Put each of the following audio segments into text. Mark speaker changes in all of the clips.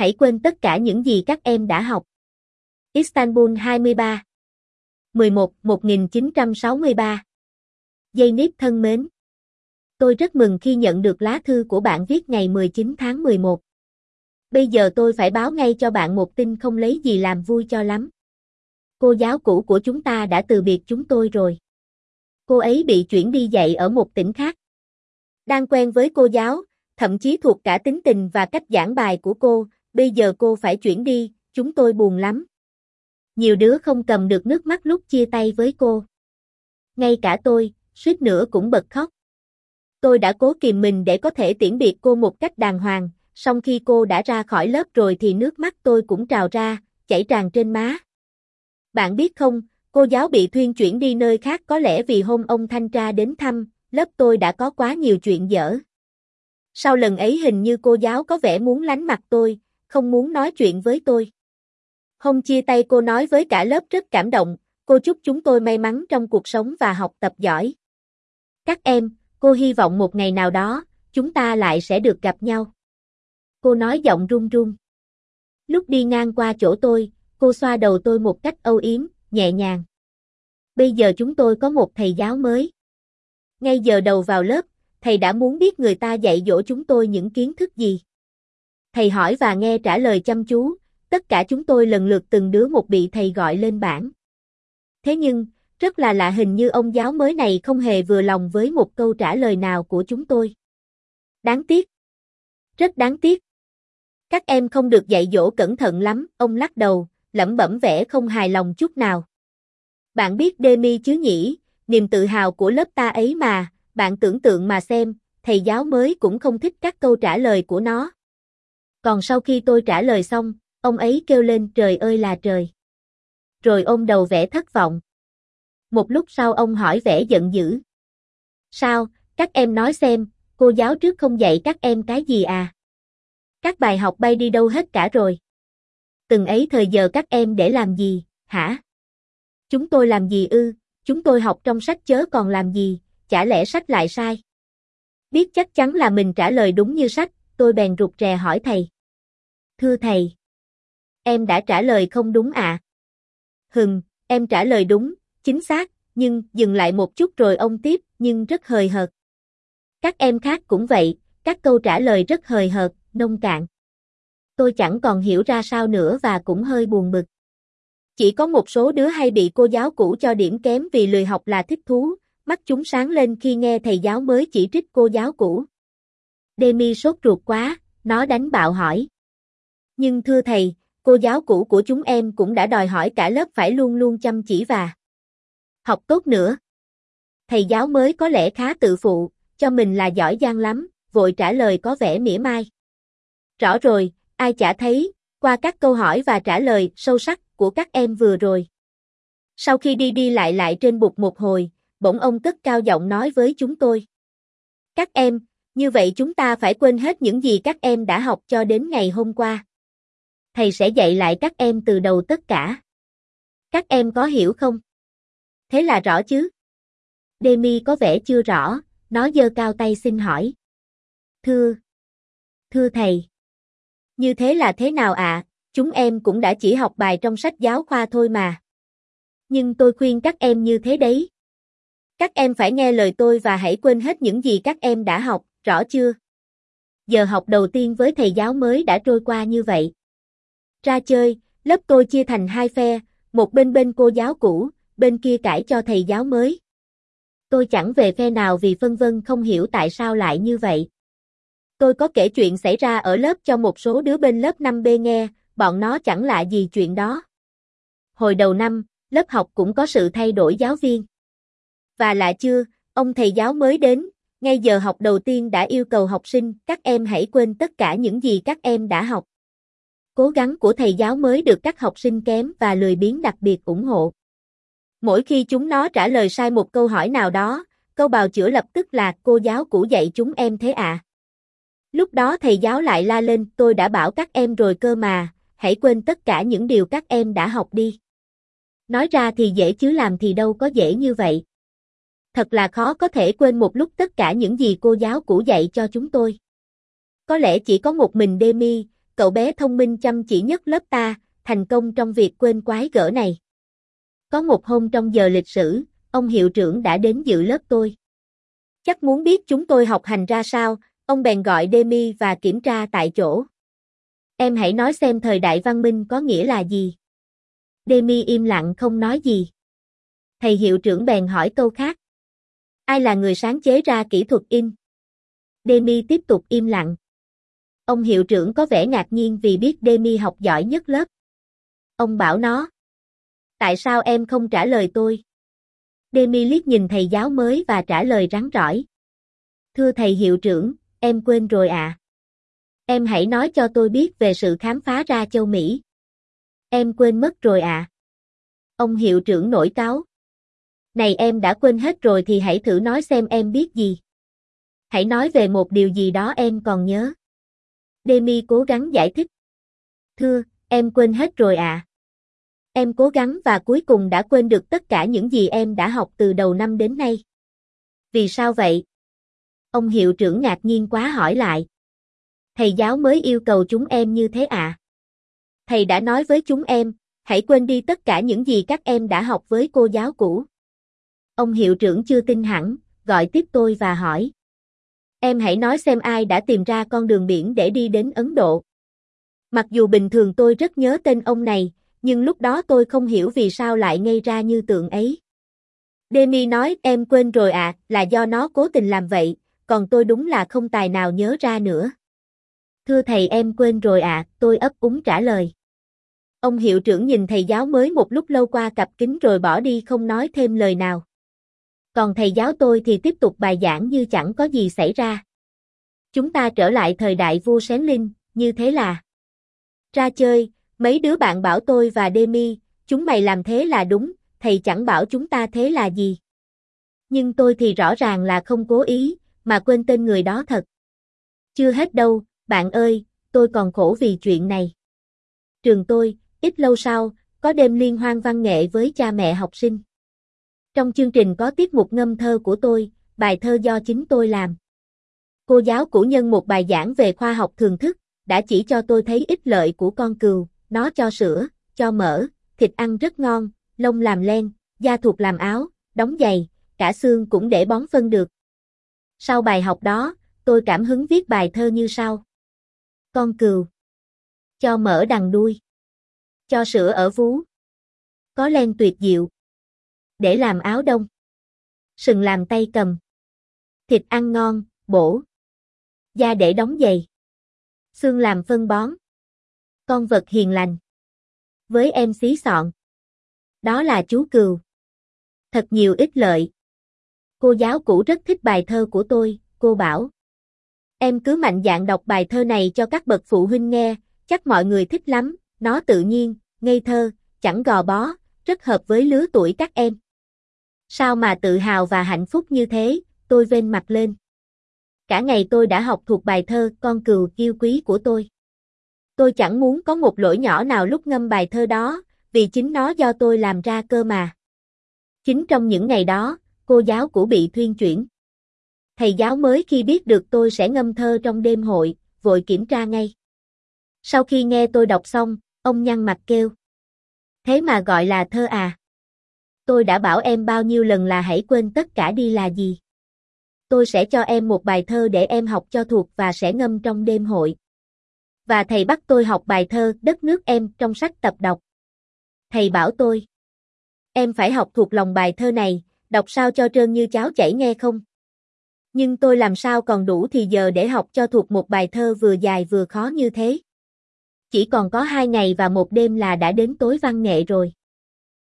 Speaker 1: hãy quên tất cả những gì các em đã học. Istanbul 23 11 1963 Dây nếp thân mến Tôi rất mừng khi nhận được lá thư của bạn viết ngày 19 tháng 11. Bây giờ tôi phải báo ngay cho bạn một tin không lấy gì làm vui cho lắm. Cô giáo cũ của chúng ta đã từ biệt chúng tôi rồi. Cô ấy bị chuyển đi dạy ở một tỉnh khác. Đang quen với cô giáo, thậm chí thuộc cả tính tình và cách giảng bài của cô, bây giờ cô phải chuyển đi, chúng tôi buồn lắm. Nhiều đứa không cầm được nước mắt lúc chia tay với cô. Ngay cả tôi, suýt nữa cũng bật khóc. Tôi đã cố kìm mình để có thể tiễn biệt cô một cách đàng hoàng, song khi cô đã ra khỏi lớp rồi thì nước mắt tôi cũng trào ra, chảy tràn trên má. Bạn biết không, cô giáo bị thuyên chuyển đi nơi khác có lẽ vì hôm ông thanh tra đến thăm, lớp tôi đã có quá nhiều chuyện dở. Sau lần ấy hình như cô giáo có vẻ muốn lánh mặt tôi, không muốn nói chuyện với tôi. Hôm chia tay cô nói với cả lớp rất cảm động, cô chúc chúng tôi may mắn trong cuộc sống và học tập giỏi. Các em, cô hy vọng một ngày nào đó, chúng ta lại sẽ được gặp nhau. Cô nói giọng run run. Lúc đi ngang qua chỗ tôi, cô xoa đầu tôi một cách âu yếm, nhẹ nhàng. Bây giờ chúng tôi có một thầy giáo mới. Ngay giờ đầu vào lớp, thầy đã muốn biết người ta dạy dỗ chúng tôi những kiến thức gì. Thầy hỏi và nghe trả lời chăm chú, tất cả chúng tôi lần lượt từng đứa một bị thầy gọi lên bảng. Thế nhưng, rất là lạ hình như ông giáo mới này không hề vừa lòng với một câu trả lời nào của chúng tôi. Đáng tiếc. Rất đáng tiếc. Các em không được dạy dỗ cẩn thận lắm, ông lắc đầu, lẩm bẩm vẻ không hài lòng chút nào. Bạn biết Demi chứ nhỉ, niềm tự hào của lớp ta ấy mà, bạn tưởng tượng mà xem, thầy giáo mới cũng không thích các câu trả lời của nó. Còn sau khi tôi trả lời xong, ông ấy kêu lên trời ơi là trời. Rồi ôm đầu vẻ thất vọng. Một lúc sau ông hỏi vẻ giận dữ. Sao, các em nói xem, cô giáo trước không dạy các em cái gì à? Các bài học bay đi đâu hết cả rồi? Từng ấy thời giờ các em để làm gì, hả? Chúng tôi làm gì ư, chúng tôi học trong sách chớ còn làm gì, chả lẽ sách lại sai? Biết chắc chắn là mình trả lời đúng như sách, tôi bèn rụt rè hỏi thầy. Thưa thầy, em đã trả lời không đúng ạ. À? Hừng, em trả lời đúng, chính xác, nhưng dừng lại một chút rồi ông tiếp, nhưng rất hời hợt. Các em khác cũng vậy, các câu trả lời rất hời hợt, nông cạn. Tôi chẳng còn hiểu ra sao nữa và cũng hơi buồn bực. Chỉ có một số đứa hay bị cô giáo cũ cho điểm kém vì lười học là thích thú, mắt chúng sáng lên khi nghe thầy giáo mới chỉ trích cô giáo cũ. Demi sốt ruột quá, nó đánh bạo hỏi. Nhưng thưa thầy, cô giáo cũ của chúng em cũng đã đòi hỏi cả lớp phải luôn luôn chăm chỉ và học tốt nữa. Thầy giáo mới có lẽ khá tự phụ, cho mình là giỏi giang lắm, vội trả lời có vẻ mỉa mai. Rõ rồi, ai chả thấy, qua các câu hỏi và trả lời sâu sắc của các em vừa rồi. Sau khi đi đi lại lại trên bục một hồi, bỗng ông cất cao giọng nói với chúng tôi. Các em, như vậy chúng ta phải quên hết những gì các em đã học cho đến ngày hôm qua. Thầy sẽ dạy lại các em từ đầu tất cả. Các em có hiểu không? Thế là rõ chứ? Demi có vẻ chưa rõ, nó giơ cao tay xin hỏi. Thưa, thưa thầy. Như thế là thế nào ạ? À? Chúng em cũng đã chỉ học bài trong sách giáo khoa thôi mà. Nhưng tôi khuyên các em như thế đấy. Các em phải nghe lời tôi và hãy quên hết những gì các em đã học, rõ chưa? Giờ học đầu tiên với thầy giáo mới đã trôi qua như vậy. Ra chơi, lớp tôi chia thành hai phe, một bên bên cô giáo cũ, bên kia cãi cho thầy giáo mới. Tôi chẳng về phe nào vì phân vân không hiểu tại sao lại như vậy. Tôi có kể chuyện xảy ra ở lớp cho một số đứa bên lớp 5B nghe, bọn nó chẳng lạ gì chuyện đó. Hồi đầu năm, lớp học cũng có sự thay đổi giáo viên. Và lạ chưa, ông thầy giáo mới đến, ngay giờ học đầu tiên đã yêu cầu học sinh, các em hãy quên tất cả những gì các em đã học. Cố gắng của thầy giáo mới được các học sinh kém và lười biếng đặc biệt ủng hộ. Mỗi khi chúng nó trả lời sai một câu hỏi nào đó, câu bào chữa lập tức là cô giáo cũ dạy chúng em thế ạ. À? Lúc đó thầy giáo lại la lên, tôi đã bảo các em rồi cơ mà, hãy quên tất cả những điều các em đã học đi. Nói ra thì dễ chứ làm thì đâu có dễ như vậy. Thật là khó có thể quên một lúc tất cả những gì cô giáo cũ dạy cho chúng tôi. Có lẽ chỉ có một mình Demi, cậu bé thông minh chăm chỉ nhất lớp ta, thành công trong việc quên quái gở này. Có một hôm trong giờ lịch sử, ông hiệu trưởng đã đến dự lớp tôi. Chắc muốn biết chúng tôi học hành ra sao, ông bèn gọi Demi và kiểm tra tại chỗ. Em hãy nói xem thời đại văn minh có nghĩa là gì. Demi im lặng không nói gì. Thầy hiệu trưởng bèn hỏi câu khác. Ai là người sáng chế ra kỹ thuật in? Demi tiếp tục im lặng. Ông hiệu trưởng có vẻ ngạc nhiên vì biết Demi học giỏi nhất lớp. Ông bảo nó. Tại sao em không trả lời tôi? Demi liếc nhìn thầy giáo mới và trả lời rắn rỏi. Thưa thầy hiệu trưởng, em quên rồi ạ. À. Em hãy nói cho tôi biết về sự khám phá ra châu Mỹ. Em quên mất rồi ạ. À. Ông hiệu trưởng nổi cáo. Này em đã quên hết rồi thì hãy thử nói xem em biết gì. Hãy nói về một điều gì đó em còn nhớ. Demi cố gắng giải thích. Thưa, em quên hết rồi ạ. À. Em cố gắng và cuối cùng đã quên được tất cả những gì em đã học từ đầu năm đến nay. Vì sao vậy? Ông hiệu trưởng ngạc nhiên quá hỏi lại. Thầy giáo mới yêu cầu chúng em như thế à? Thầy đã nói với chúng em, hãy quên đi tất cả những gì các em đã học với cô giáo cũ. Ông hiệu trưởng chưa tin hẳn, gọi tiếp tôi và hỏi. Em hãy nói xem ai đã tìm ra con đường biển để đi đến Ấn Độ. Mặc dù bình thường tôi rất nhớ tên ông này, nhưng lúc đó tôi không hiểu vì sao lại ngây ra như tượng ấy. Demi nói em quên rồi ạ, à, là do nó cố tình làm vậy, còn tôi đúng là không tài nào nhớ ra nữa. Thưa thầy em quên rồi ạ, à, tôi ấp úng trả lời. Ông hiệu trưởng nhìn thầy giáo mới một lúc lâu qua cặp kính rồi bỏ đi không nói thêm lời nào. Còn thầy giáo tôi thì tiếp tục bài giảng như chẳng có gì xảy ra. Chúng ta trở lại thời đại vua Sén Linh, như thế là. Ra chơi, mấy đứa bạn bảo tôi và Demi, chúng mày làm thế là đúng, thầy chẳng bảo chúng ta thế là gì. Nhưng tôi thì rõ ràng là không cố ý, mà quên tên người đó thật. Chưa hết đâu, bạn ơi, tôi còn khổ vì chuyện này. Trường tôi, ít lâu sau, có đêm liên hoan văn nghệ với cha mẹ học sinh. Trong chương trình có tiết mục ngâm thơ của tôi, bài thơ do chính tôi làm. Cô giáo cũ nhân một bài giảng về khoa học thường thức, đã chỉ cho tôi thấy ích lợi của con cừu, nó cho sữa, cho mỡ, thịt ăn rất ngon, lông làm len, da thuộc làm áo, đóng giày, cả xương cũng để bón phân được. Sau bài học đó, tôi cảm hứng viết bài thơ như sau. Con cừu. Cho mỡ đằng đuôi. Cho sữa ở vú. Có len tuyệt diệu. Để làm áo đông. Sừng làm tay cầm. Thịt ăn ngon, bổ. Da để đóng giày. Xương làm phân bón. Con vật hiền lành. Với em xí sọn. Đó là chú cừu. Thật nhiều ích lợi. Cô giáo cũ rất thích bài thơ của tôi, cô bảo. Em cứ mạnh dạn đọc bài thơ này cho các bậc phụ huynh nghe, chắc mọi người thích lắm, nó tự nhiên, ngây thơ, chẳng gò bó, rất hợp với lứa tuổi các em. Sao mà tự hào và hạnh phúc như thế, tôi vên mặt lên. Cả ngày tôi đã học thuộc bài thơ Con cừu kiêu quý của tôi. Tôi chẳng muốn có một lỗi nhỏ nào lúc ngâm bài thơ đó, vì chính nó do tôi làm ra cơ mà. Chính trong những ngày đó, cô giáo cũ bị thuyên chuyển. Thầy giáo mới khi biết được tôi sẽ ngâm thơ trong đêm hội, vội kiểm tra ngay. Sau khi nghe tôi đọc xong, ông nhăn mặt kêu. Thế mà gọi là thơ à? Tôi đã bảo em bao nhiêu lần là hãy quên tất cả đi là gì. Tôi sẽ cho em một bài thơ để em học cho thuộc và sẽ ngâm trong đêm hội. Và thầy bắt tôi học bài thơ Đất nước em trong sách tập đọc. Thầy bảo tôi. Em phải học thuộc lòng bài thơ này, đọc sao cho trơn như cháo chảy nghe không? Nhưng tôi làm sao còn đủ thì giờ để học cho thuộc một bài thơ vừa dài vừa khó như thế. Chỉ còn có hai ngày và một đêm là đã đến tối văn nghệ rồi.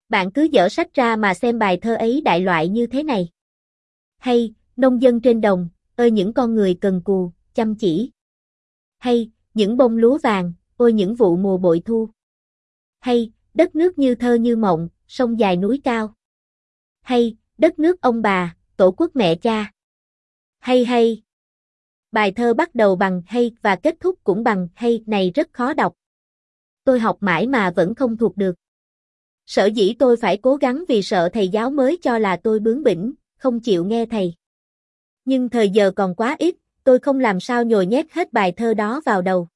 Speaker 1: Bạn cứ dở sách ra mà xem bài thơ ấy đại loại như thế này. Hay, nông dân trên đồng, ơi những con người cần cù, chăm chỉ. Hay, những bông lúa vàng, ôi những vụ mùa bội thu. Hay, đất nước như thơ như mộng, sông dài núi cao. Hay, đất nước ông bà, tổ quốc mẹ cha. Hay hay. Bài thơ bắt đầu bằng hay và kết thúc cũng bằng hay này rất khó đọc. Tôi học mãi mà vẫn không thuộc được. Sở dĩ tôi phải cố gắng vì sợ thầy giáo mới cho là tôi bướng bỉnh, không chịu nghe thầy. Nhưng thời giờ còn quá ít, tôi không làm sao nhồi nhét hết bài thơ đó vào đầu.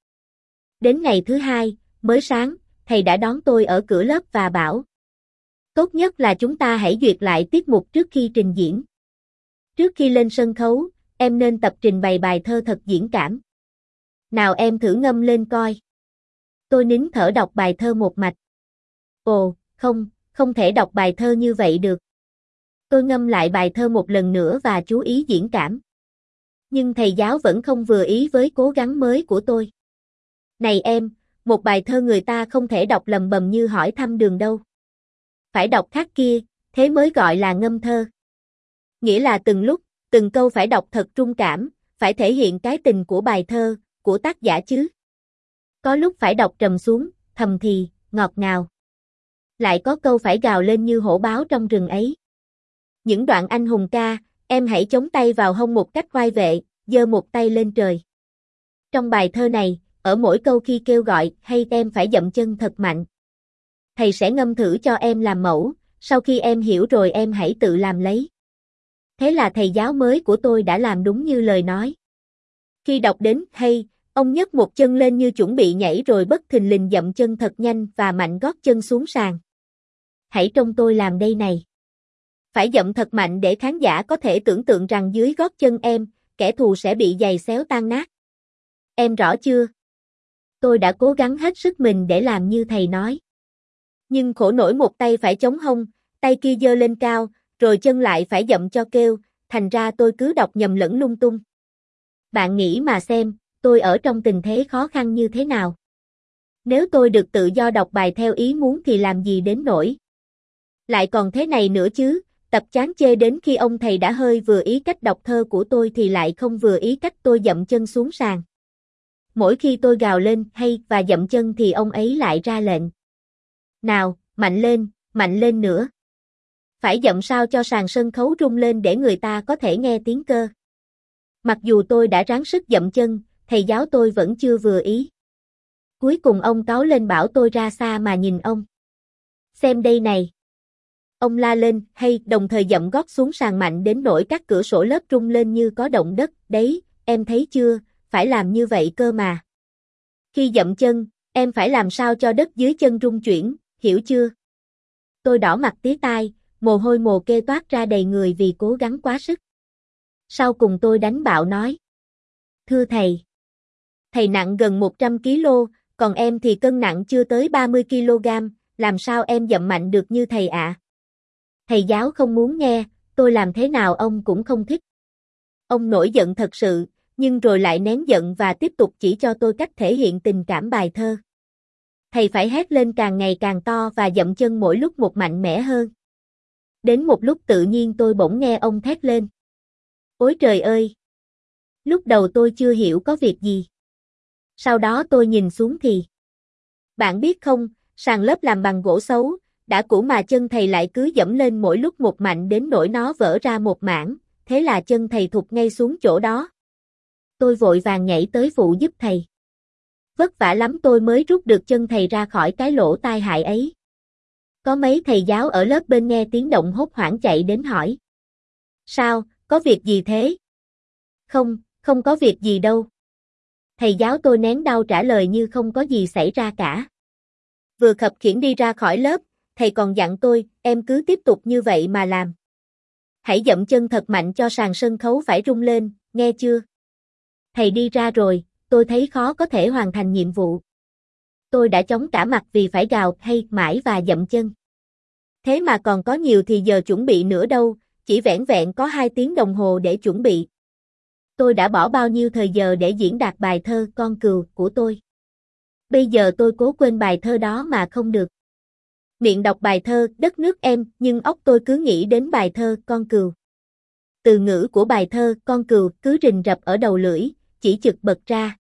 Speaker 1: Đến ngày thứ hai, mới sáng, thầy đã đón tôi ở cửa lớp và bảo. Tốt nhất là chúng ta hãy duyệt lại tiết mục trước khi trình diễn. Trước khi lên sân khấu, em nên tập trình bày bài thơ thật diễn cảm. Nào em thử ngâm lên coi. Tôi nín thở đọc bài thơ một mạch. Ồ, không, không thể đọc bài thơ như vậy được. Tôi ngâm lại bài thơ một lần nữa và chú ý diễn cảm. Nhưng thầy giáo vẫn không vừa ý với cố gắng mới của tôi. Này em, một bài thơ người ta không thể đọc lầm bầm như hỏi thăm đường đâu. Phải đọc khác kia, thế mới gọi là ngâm thơ. Nghĩa là từng lúc, từng câu phải đọc thật trung cảm, phải thể hiện cái tình của bài thơ, của tác giả chứ. Có lúc phải đọc trầm xuống, thầm thì, ngọt ngào. Lại có câu phải gào lên như hổ báo trong rừng ấy. Những đoạn anh hùng ca, em hãy chống tay vào hông một cách khoai vệ, giơ một tay lên trời. Trong bài thơ này, ở mỗi câu khi kêu gọi hay em phải dậm chân thật mạnh. Thầy sẽ ngâm thử cho em làm mẫu, sau khi em hiểu rồi em hãy tự làm lấy. Thế là thầy giáo mới của tôi đã làm đúng như lời nói. Khi đọc đến hay, ông nhấc một chân lên như chuẩn bị nhảy rồi bất thình lình dậm chân thật nhanh và mạnh gót chân xuống sàn. Hãy trông tôi làm đây này. Phải dậm thật mạnh để khán giả có thể tưởng tượng rằng dưới gót chân em, kẻ thù sẽ bị giày xéo tan nát. Em rõ chưa? Tôi đã cố gắng hết sức mình để làm như thầy nói. Nhưng khổ nổi một tay phải chống hông, tay kia giơ lên cao, rồi chân lại phải dậm cho kêu, thành ra tôi cứ đọc nhầm lẫn lung tung. Bạn nghĩ mà xem, tôi ở trong tình thế khó khăn như thế nào? Nếu tôi được tự do đọc bài theo ý muốn thì làm gì đến nổi? Lại còn thế này nữa chứ, tập chán chê đến khi ông thầy đã hơi vừa ý cách đọc thơ của tôi thì lại không vừa ý cách tôi dậm chân xuống sàn. Mỗi khi tôi gào lên hay và dậm chân thì ông ấy lại ra lệnh. Nào, mạnh lên, mạnh lên nữa. Phải dậm sao cho sàn sân khấu rung lên để người ta có thể nghe tiếng cơ. Mặc dù tôi đã ráng sức dậm chân, thầy giáo tôi vẫn chưa vừa ý. Cuối cùng ông cáo lên bảo tôi ra xa mà nhìn ông. Xem đây này. Ông la lên, hay đồng thời dậm gót xuống sàn mạnh đến nỗi các cửa sổ lớp rung lên như có động đất, đấy, em thấy chưa, phải làm như vậy cơ mà. Khi dậm chân, em phải làm sao cho đất dưới chân rung chuyển, hiểu chưa? Tôi đỏ mặt tía tai, mồ hôi mồ kê toát ra đầy người vì cố gắng quá sức. Sau cùng tôi đánh bạo nói. Thưa thầy. Thầy nặng gần 100 kg, còn em thì cân nặng chưa tới 30 kg, làm sao em dậm mạnh được như thầy ạ? Thầy giáo không muốn nghe, tôi làm thế nào ông cũng không thích. Ông nổi giận thật sự, nhưng rồi lại nén giận và tiếp tục chỉ cho tôi cách thể hiện tình cảm bài thơ. Thầy phải hét lên càng ngày càng to và dậm chân mỗi lúc một mạnh mẽ hơn. Đến một lúc tự nhiên tôi bỗng nghe ông thét lên. Ôi trời ơi! Lúc đầu tôi chưa hiểu có việc gì. Sau đó tôi nhìn xuống thì. Bạn biết không, sàn lớp làm bằng gỗ xấu, đã cũ mà chân thầy lại cứ dẫm lên mỗi lúc một mạnh đến nỗi nó vỡ ra một mảng, thế là chân thầy thụt ngay xuống chỗ đó tôi vội vàng nhảy tới phụ giúp thầy. Vất vả lắm tôi mới rút được chân thầy ra khỏi cái lỗ tai hại ấy. Có mấy thầy giáo ở lớp bên nghe tiếng động hốt hoảng chạy đến hỏi. Sao, có việc gì thế? Không, không có việc gì đâu. Thầy giáo tôi nén đau trả lời như không có gì xảy ra cả. Vừa khập khiển đi ra khỏi lớp, thầy còn dặn tôi, em cứ tiếp tục như vậy mà làm. Hãy dậm chân thật mạnh cho sàn sân khấu phải rung lên, nghe chưa? Thầy đi ra rồi, tôi thấy khó có thể hoàn thành nhiệm vụ. Tôi đã chống cả mặt vì phải gào hay mãi và dậm chân. Thế mà còn có nhiều thì giờ chuẩn bị nữa đâu, chỉ vẻn vẹn có 2 tiếng đồng hồ để chuẩn bị. Tôi đã bỏ bao nhiêu thời giờ để diễn đạt bài thơ Con cừu của tôi. Bây giờ tôi cố quên bài thơ đó mà không được. Miệng đọc bài thơ Đất nước em, nhưng óc tôi cứ nghĩ đến bài thơ Con cừu. Từ ngữ của bài thơ Con cừu cứ rình rập ở đầu lưỡi, chỉ chực bật ra.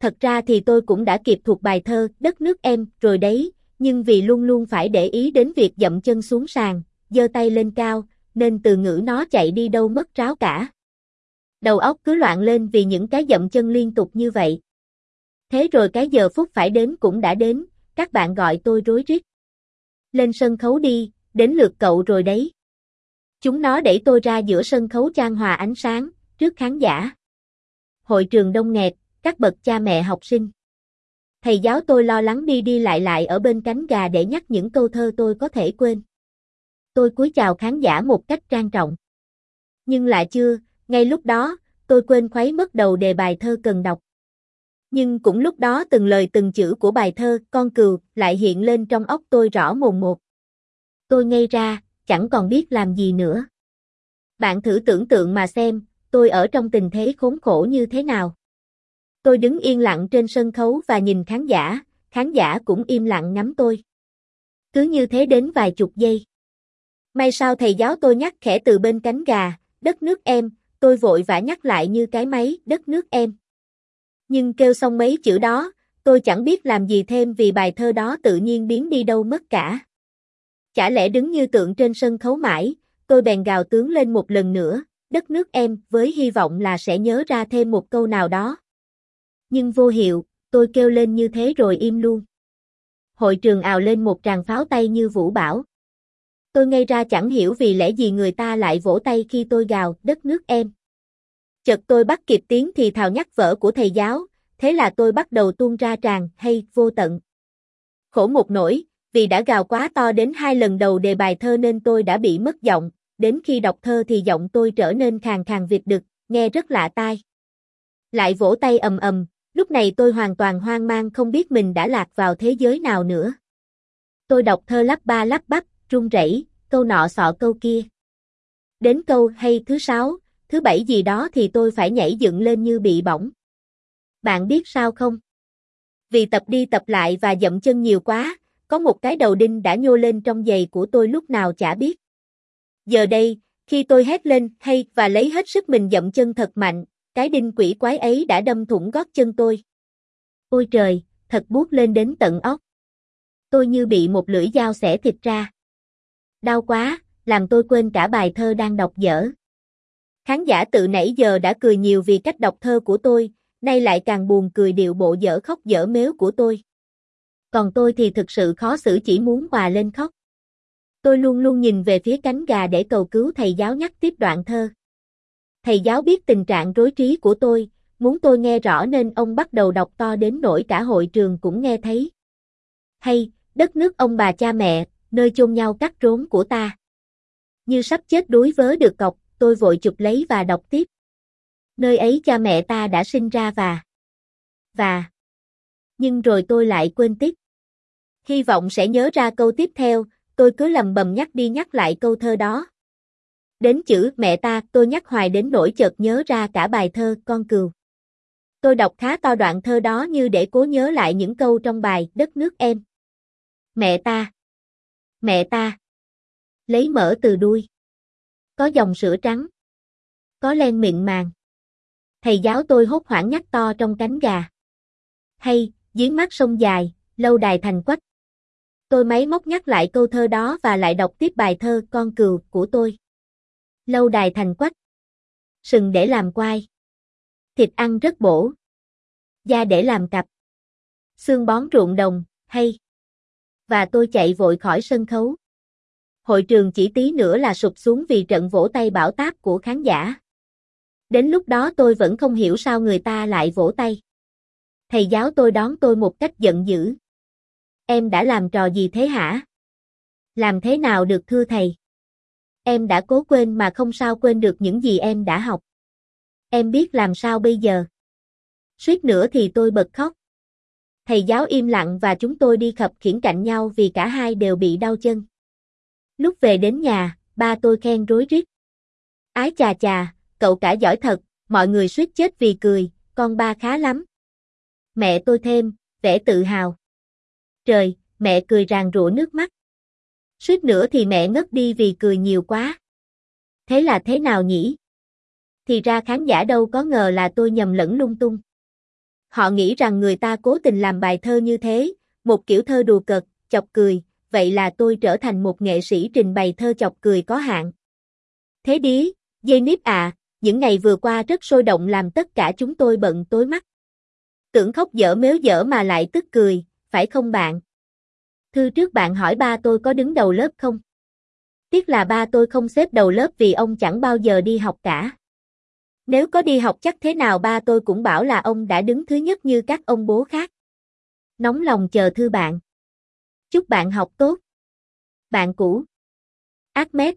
Speaker 1: Thật ra thì tôi cũng đã kịp thuộc bài thơ Đất nước em rồi đấy, nhưng vì luôn luôn phải để ý đến việc dậm chân xuống sàn, giơ tay lên cao, nên từ ngữ nó chạy đi đâu mất ráo cả. Đầu óc cứ loạn lên vì những cái dậm chân liên tục như vậy. Thế rồi cái giờ phút phải đến cũng đã đến, các bạn gọi tôi rối rít. Lên sân khấu đi, đến lượt cậu rồi đấy. Chúng nó đẩy tôi ra giữa sân khấu trang hòa ánh sáng, trước khán giả hội trường đông nghẹt, các bậc cha mẹ học sinh. Thầy giáo tôi lo lắng đi đi lại lại ở bên cánh gà để nhắc những câu thơ tôi có thể quên. Tôi cúi chào khán giả một cách trang trọng. Nhưng lại chưa, ngay lúc đó, tôi quên khuấy mất đầu đề bài thơ cần đọc. Nhưng cũng lúc đó từng lời từng chữ của bài thơ Con cừu lại hiện lên trong óc tôi rõ mồn một. Tôi ngây ra, chẳng còn biết làm gì nữa. Bạn thử tưởng tượng mà xem, tôi ở trong tình thế khốn khổ như thế nào. Tôi đứng yên lặng trên sân khấu và nhìn khán giả, khán giả cũng im lặng ngắm tôi. Cứ như thế đến vài chục giây. May sao thầy giáo tôi nhắc khẽ từ bên cánh gà, đất nước em, tôi vội vã nhắc lại như cái máy, đất nước em. Nhưng kêu xong mấy chữ đó, tôi chẳng biết làm gì thêm vì bài thơ đó tự nhiên biến đi đâu mất cả. Chả lẽ đứng như tượng trên sân khấu mãi, tôi bèn gào tướng lên một lần nữa, đất nước em, với hy vọng là sẽ nhớ ra thêm một câu nào đó. Nhưng vô hiệu, tôi kêu lên như thế rồi im luôn. Hội trường ào lên một tràng pháo tay như vũ bảo. Tôi ngay ra chẳng hiểu vì lẽ gì người ta lại vỗ tay khi tôi gào, đất nước em. Chợt tôi bắt kịp tiếng thì thào nhắc vỡ của thầy giáo, thế là tôi bắt đầu tuôn ra tràn, hay, vô tận. Khổ một nỗi, vì đã gào quá to đến hai lần đầu đề bài thơ nên tôi đã bị mất giọng, đến khi đọc thơ thì giọng tôi trở nên khàn khàn việt đực, nghe rất lạ tai. Lại vỗ tay ầm ầm, lúc này tôi hoàn toàn hoang mang không biết mình đã lạc vào thế giới nào nữa. Tôi đọc thơ lắp ba lắp bắp, run rẩy, câu nọ sọ câu kia. Đến câu hay thứ sáu, thứ bảy gì đó thì tôi phải nhảy dựng lên như bị bỏng. Bạn biết sao không? Vì tập đi tập lại và dậm chân nhiều quá, có một cái đầu đinh đã nhô lên trong giày của tôi lúc nào chả biết. Giờ đây, khi tôi hét lên hay và lấy hết sức mình dậm chân thật mạnh, cái đinh quỷ quái ấy đã đâm thủng gót chân tôi. Ôi trời, thật buốt lên đến tận óc. Tôi như bị một lưỡi dao xẻ thịt ra. Đau quá, làm tôi quên cả bài thơ đang đọc dở. Khán giả tự nãy giờ đã cười nhiều vì cách đọc thơ của tôi, nay lại càng buồn cười điệu bộ dở khóc dở mếu của tôi. Còn tôi thì thực sự khó xử chỉ muốn hòa lên khóc. Tôi luôn luôn nhìn về phía cánh gà để cầu cứu thầy giáo nhắc tiếp đoạn thơ. Thầy giáo biết tình trạng rối trí của tôi, muốn tôi nghe rõ nên ông bắt đầu đọc to đến nỗi cả hội trường cũng nghe thấy. Hay, đất nước ông bà cha mẹ, nơi chôn nhau cắt rốn của ta. Như sắp chết đuối vớ được cọc, tôi vội chụp lấy và đọc tiếp. Nơi ấy cha mẹ ta đã sinh ra và... Và... Nhưng rồi tôi lại quên tiếp. Hy vọng sẽ nhớ ra câu tiếp theo, tôi cứ lầm bầm nhắc đi nhắc lại câu thơ đó. Đến chữ mẹ ta, tôi nhắc hoài đến nỗi chợt nhớ ra cả bài thơ Con cừu. Tôi đọc khá to đoạn thơ đó như để cố nhớ lại những câu trong bài Đất nước em. Mẹ ta. Mẹ ta. Lấy mở từ đuôi. Có dòng sữa trắng. Có len miệng màng. Thầy giáo tôi hốt hoảng nhắc to trong cánh gà. Hay, dưới mắt sông dài, lâu đài thành quách. Tôi máy móc nhắc lại câu thơ đó và lại đọc tiếp bài thơ Con cừu của tôi. Lâu đài thành quách. Sừng để làm quai. Thịt ăn rất bổ. Da để làm cặp. Xương bón ruộng đồng, hay. Và tôi chạy vội khỏi sân khấu. Hội trường chỉ tí nữa là sụp xuống vì trận vỗ tay bảo táp của khán giả. Đến lúc đó tôi vẫn không hiểu sao người ta lại vỗ tay. Thầy giáo tôi đón tôi một cách giận dữ. Em đã làm trò gì thế hả? Làm thế nào được thưa thầy? Em đã cố quên mà không sao quên được những gì em đã học. Em biết làm sao bây giờ? Suýt nữa thì tôi bật khóc. Thầy giáo im lặng và chúng tôi đi khập khiễng cạnh nhau vì cả hai đều bị đau chân. Lúc về đến nhà, ba tôi khen rối rít. Ái chà chà, cậu cả giỏi thật, mọi người suýt chết vì cười, con ba khá lắm. Mẹ tôi thêm, vẻ tự hào. Trời, mẹ cười ràng rụa nước mắt. Suýt nữa thì mẹ ngất đi vì cười nhiều quá. Thế là thế nào nhỉ? Thì ra khán giả đâu có ngờ là tôi nhầm lẫn lung tung. Họ nghĩ rằng người ta cố tình làm bài thơ như thế, một kiểu thơ đùa cợt, chọc cười, vậy là tôi trở thành một nghệ sĩ trình bày thơ chọc cười có hạn. Thế đi, dây níp à, những ngày vừa qua rất sôi động làm tất cả chúng tôi bận tối mắt. Tưởng khóc dở méo dở mà lại tức cười, phải không bạn? Thư trước bạn hỏi ba tôi có đứng đầu lớp không? Tiếc là ba tôi không xếp đầu lớp vì ông chẳng bao giờ đi học cả. Nếu có đi học chắc thế nào ba tôi cũng bảo là ông đã đứng thứ nhất như các ông bố khác. Nóng lòng chờ thư bạn. Chúc bạn học tốt. Bạn cũ. Ahmed,